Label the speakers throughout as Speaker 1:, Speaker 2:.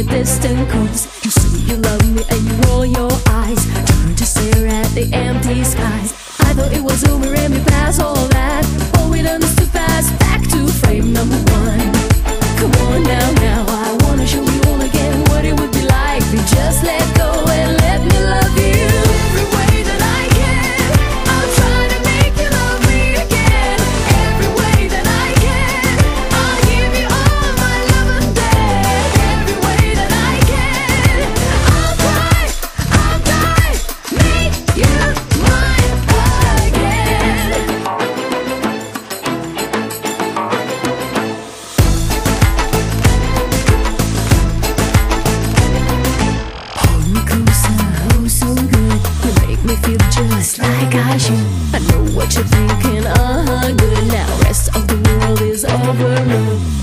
Speaker 1: a distant coast. You say you love me and you roll your eyes, turn to stare at the empty skies. I thought it was over and we passed all that, but we done feel just like I should. I know what you're thinking, uh huh, good. Now rest of the world is overruled. Tell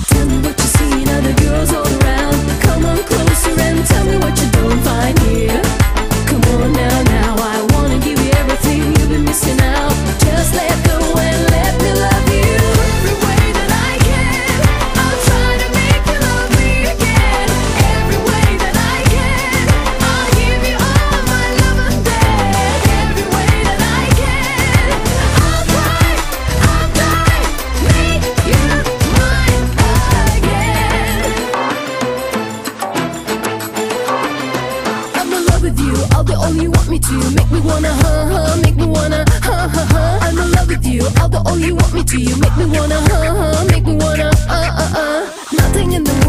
Speaker 1: all you want me to. Make me wanna, huh, huh, make me wanna, huh, huh, huh. I'm in love with you. I'll be all you want me to. You make me wanna, huh, huh, make me wanna, uh, uh, uh. Nothing in the